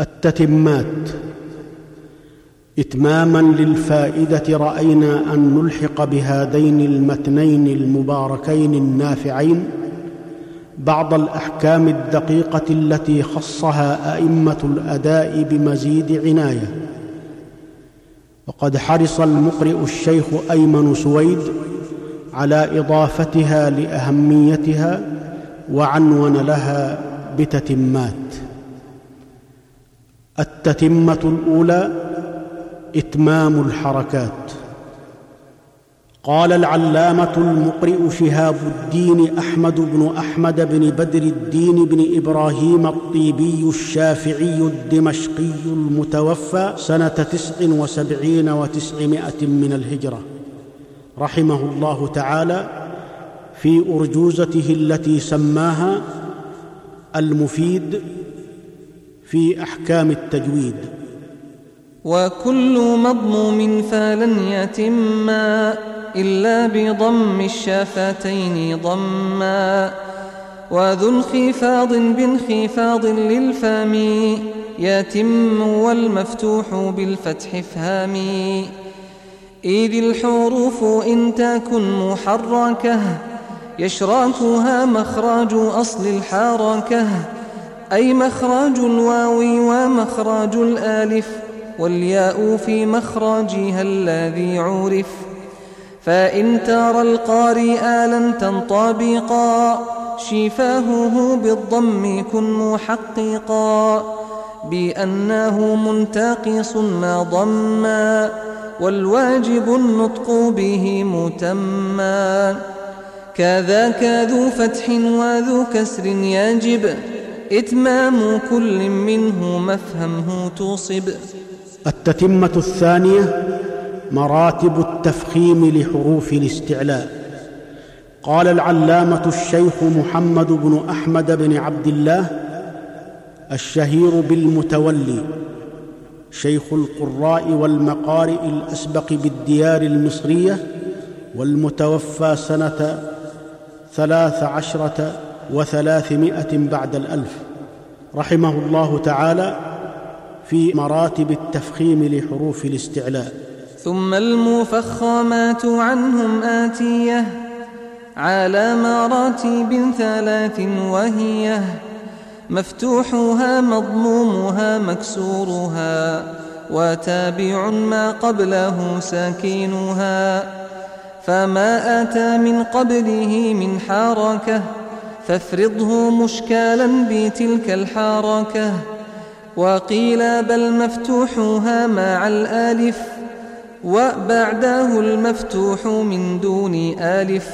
التتمات. إتماما للفائدة رأينا أن نلحق بهذين المتنين المباركين النافعين بعض الأحكام الدقيقة التي خصها أئمة الأداء بمزيد عناية. وقد حرص المقرئ الشيخ أيمن سويد على إضافتها لأهميتها وعنون لها بتتمات. التتمة الأولى إتمام الحركات. قال العلامة المقرئ شهاب الدين أحمد بن أحمد بن بدر الدين بن إبراهيم الطيبي الشافعي الدمشقي المتوفى سنة تسع وسبعين وتسعمائة من الهجرة. رحمه الله تعالى في أرجوزته التي سماها المفيد في أحكام التجويد. وكل مضموم فلن يتما إلا بضم الشفتين ضما. وذو انخفاض بانخفاض للفم يتم والمفتوح بالفتح افهامي إذ الحروف إن تكن محركة يشراكها مخرج أصل الحركة. أي مخرج الواو ومخرج الآلف والياء في مخرجها الذي عرف. فإن ترى القارئ لن تنطبقا شفاهه بالضم كن محققا. بأنه منتقص ما ضما والواجب النطق به متما. كذاك ذو فتح وذو كسر يجب إتمام كل منه مفهمه توصب. التتمة الثانية مراتب التفخيم لحروف الاستعلاء. قال العلامة الشيخ محمد بن أحمد بن عبد الله الشهير بالمتولي شيخ القراء والمقارئ الأسبق بالديار المصرية والمتوفى سنة ثلاث عشرة وثلاثمائة بعد الألف. رحمه الله تعالى في مراتب التفخيم لحروف الاستعلاء. ثم المفخمات عنهم آتية على مراتب ثلاث وهي مفتوحها مضمومها مكسورها وتابع ما قبله ساكنها فما أتى من قبله من حركة فافرضه مشكالا بتلك الحركة وقيل بل مفتوحها مع الآلف وبعده المفتوح من دون آلف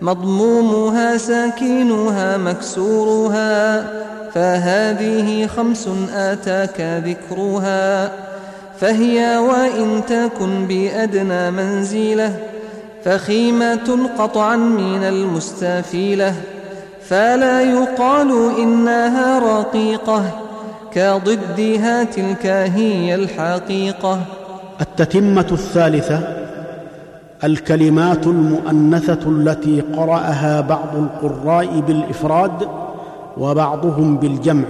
مضمومها ساكنها مكسورها فهذه خمس آتاك ذكرها فهي وإن تكن بأدنى منزلة فخيمة قطعا من المستفيلة فلا يقال إنها رقيقة كضدها تلك هي الحقيقة. التتمة الثالثة الكلمات المؤنثة التي قرأها بعض القراء بالإفراد وبعضهم بالجمع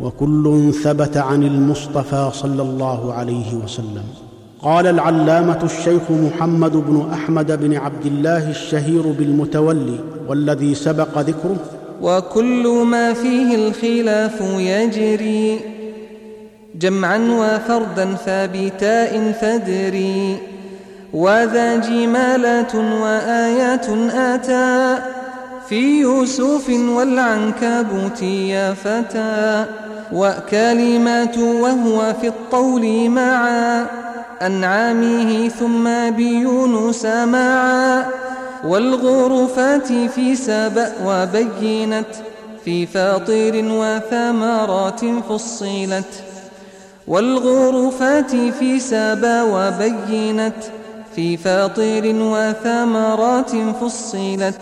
وكل ثبت عن المصطفى صلى الله عليه وسلم. قال العلامة الشيخ محمد بن أحمد بن عبد الله الشهير بالمتولي والذي سبق ذكره. وكل ما فيه الخلاف يجري جمعا وفردا فبتاء فدري وذا جمالات وآيات آتى في يوسف والعنكبوت يا فتى. وكلمات وهو في الطول معا. أنعامه ثم بيونس معا والغرفات في سبأ وبينت في فاطر وثمرات فصلت والغرفات في سابأ وبينت في فاطر وثمرات فصلت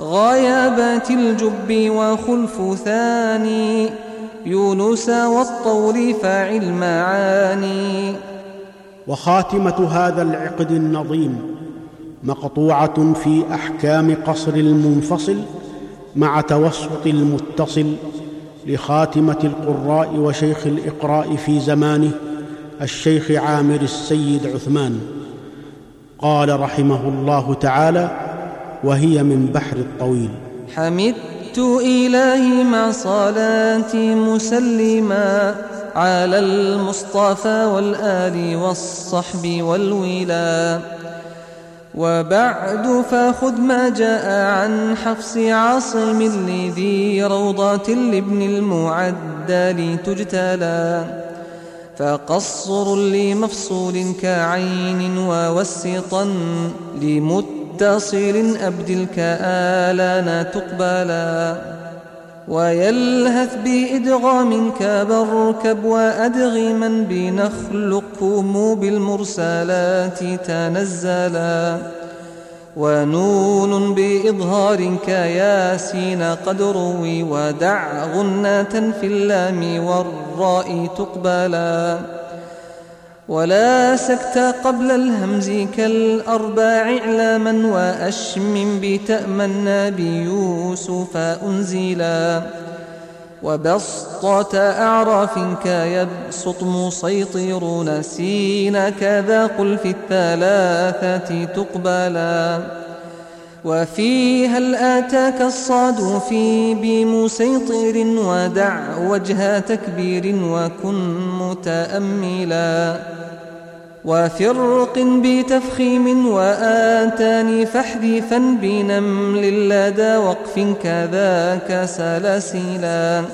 غيابات الجب وخلف ثاني يونس والطول فاعل معاني وخاتمة هذا العقد النظيم مقطوعة في أحكام قصر المنفصل مع توسط المتصل لخاتمة القراء وشيخ الإقراء في زمانه الشيخ عامر السيد عثمان. قال رحمه الله تعالى وهي من بحر الطويل. حمدت إلهي مع صلاتي مسلما. على المصطفى والآل والصحب والولا وبعد فخذ ما جاء عن حفص عاصم لذي روضة لابن المعدل تجتلى. فقصر لمفصول كعين ووسطا لمتصل أبدل كآلانا تقبلا ويلهث بإدغام كبركب وأدغما بنخلقكم بالمرسلات تنزلا ونون بإظهار كياسين قد روي ودع غنة في اللام والراء تقبلا ولا سكت قبل الهمز كالأرباع إعلاما وأشم بتأمن بيوسف أنزلا وبسطة أعراف كيبسط مسيطرون سين كذا قل في الثلاثة تقبلا وفيها الآتاك الصاد في بمسيطر ودع وجه تكبير وكن متأملا وفرق بتفخيم وآتاني فاحذفا بنمل لدى وقف كذاك سلسلا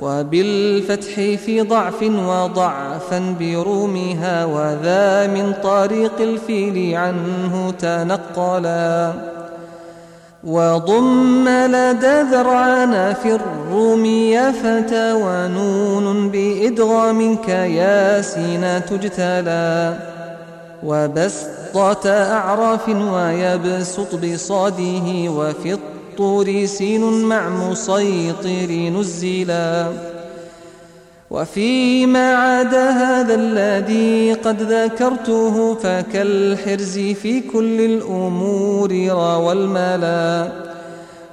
وبالفتح في ضعف وضعفا برومها وذا من طريق الفيل عنه تنقلا. وضم لدى ذرعان في الروم فتى ونون بإدغام كياسين تجتلى وبسطة أعراف ويبسط بصاده وفي الطور سين مع مسيطر نزلا. وفيما عدا هذا الذي قد ذكرته فكالحرز في كل الأمور روى الملا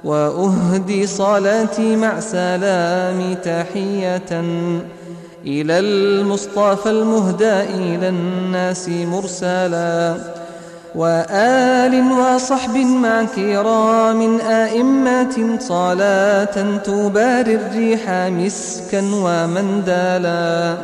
وأهدي صلاتي مع سلام تحية إلى المصطفى المهدى إلى الناس مرسلا. وآل وصحب مع كرام آئمة صلاة تباري الريح مسكا ومندالا